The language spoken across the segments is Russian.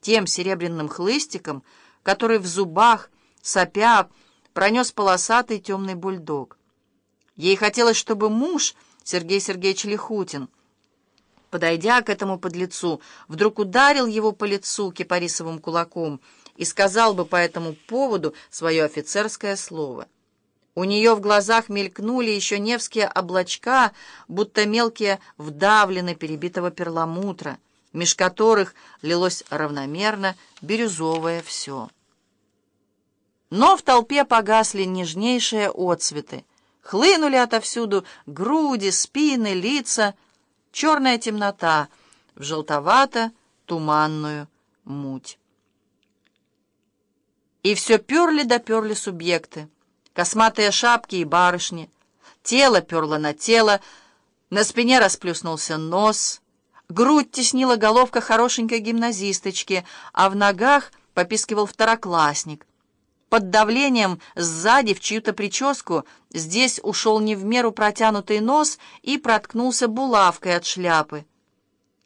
тем серебряным хлыстиком, который в зубах, сопя, пронес полосатый темный бульдог. Ей хотелось, чтобы муж, Сергей Сергеевич Лихутин, подойдя к этому подлецу, вдруг ударил его по лицу кипарисовым кулаком и сказал бы по этому поводу свое офицерское слово. У нее в глазах мелькнули еще невские облачка, будто мелкие вдавлены перебитого перламутра, меж которых лилось равномерно бирюзовое все. Но в толпе погасли нежнейшие отцветы, хлынули отовсюду груди, спины, лица, черная темнота в желтовато-туманную муть. И все перли да перли субъекты, косматые шапки и барышни, тело перло на тело, на спине расплюснулся нос, грудь теснила головка хорошенькой гимназисточки, а в ногах попискивал второклассник. Под давлением сзади в чью-то прическу здесь ушел не в меру протянутый нос и проткнулся булавкой от шляпы.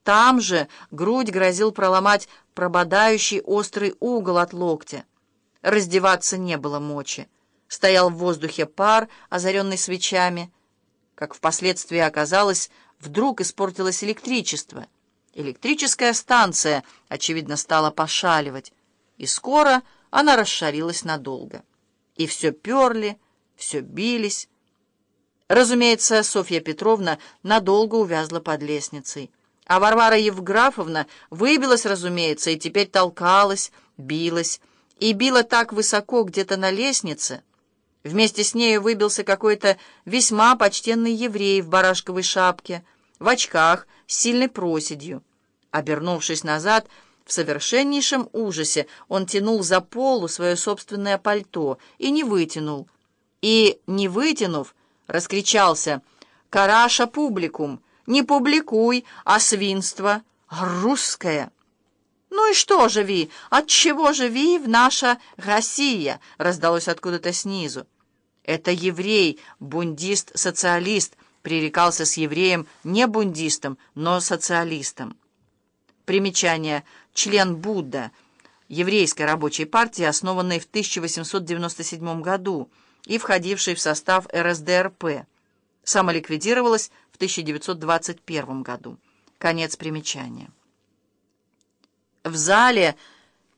Там же грудь грозил проломать прободающий острый угол от локтя. Раздеваться не было мочи. Стоял в воздухе пар, озаренный свечами. Как впоследствии оказалось, вдруг испортилось электричество. Электрическая станция, очевидно, стала пошаливать. И скоро она расшарилась надолго. И все перли, все бились. Разумеется, Софья Петровна надолго увязла под лестницей. А Варвара Евграфовна выбилась, разумеется, и теперь толкалась, билась, и била так высоко где-то на лестнице. Вместе с нею выбился какой-то весьма почтенный еврей в барашковой шапке, в очках, с сильной проседью. Обернувшись назад, в совершеннейшем ужасе он тянул за полу свое собственное пальто и не вытянул. И, не вытянув, раскричался «Караша публикум! Не публикуй, а свинство! Русское!» «Ну и что же ви? Отчего ви в наша Россия?» раздалось откуда-то снизу. «Это еврей, бундист-социалист», пререкался с евреем не бундистом, но социалистом. Примечание. Член Будда, еврейской рабочей партии, основанной в 1897 году и входившей в состав РСДРП. Самоликвидировалась в 1921 году. Конец примечания. В зале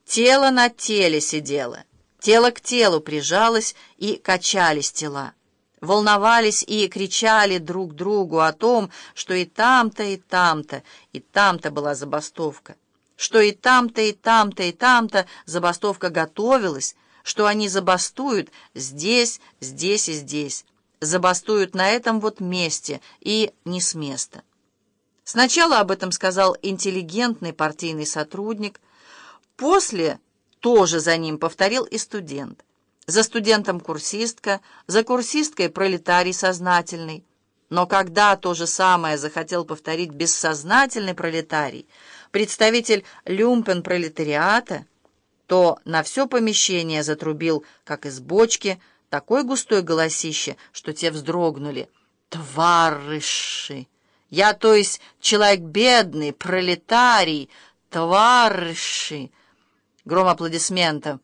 тело на теле сидело, тело к телу прижалось и качались тела. Волновались и кричали друг другу о том, что и там-то, и там-то, и там-то была забастовка, что и там-то, и там-то, и там-то забастовка готовилась, что они забастуют здесь, здесь и здесь, забастуют на этом вот месте и не с места. Сначала об этом сказал интеллигентный партийный сотрудник, после тоже за ним повторил и студент. За студентом курсистка, за курсисткой пролетарий сознательный. Но когда то же самое захотел повторить бессознательный пролетарий, представитель люмпен-пролетариата, то на все помещение затрубил, как из бочки, такой густой голосище, что те вздрогнули. «Тварыши!» Я, то есть, человек бедный, пролетарий, товарищи. Гром аплодисментов.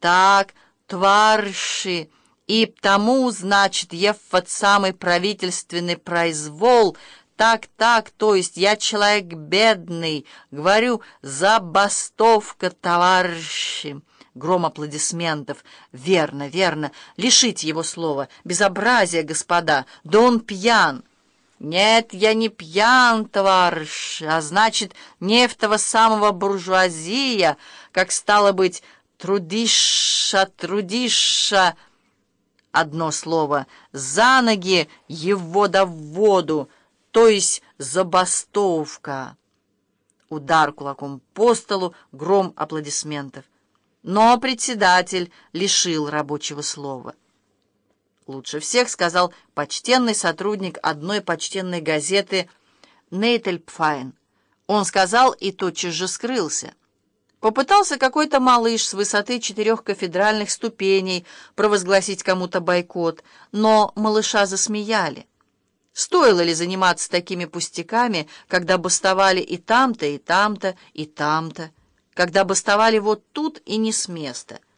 Так, товарищи, и тому, значит, ефот самый правительственный произвол, так, так, то есть я человек бедный, говорю, забастовка, товарищи. Гром аплодисментов. Верно, верно, лишите его слова. Безобразие, господа, да он пьян. «Нет, я не пьян, товарищ, а значит, не в того самого буржуазия, как стало быть, трудиша, трудиша». Одно слово «за ноги его да в воду», то есть забастовка. Удар кулаком по столу, гром аплодисментов. Но председатель лишил рабочего слова. Лучше всех сказал почтенный сотрудник одной почтенной газеты Нейтельпфайн. Он сказал и тотчас же скрылся. Попытался какой-то малыш с высоты четырех кафедральных ступеней провозгласить кому-то бойкот, но малыша засмеяли. Стоило ли заниматься такими пустяками, когда бастовали и там-то, и там-то, и там-то? когда бастовали вот тут и не с места —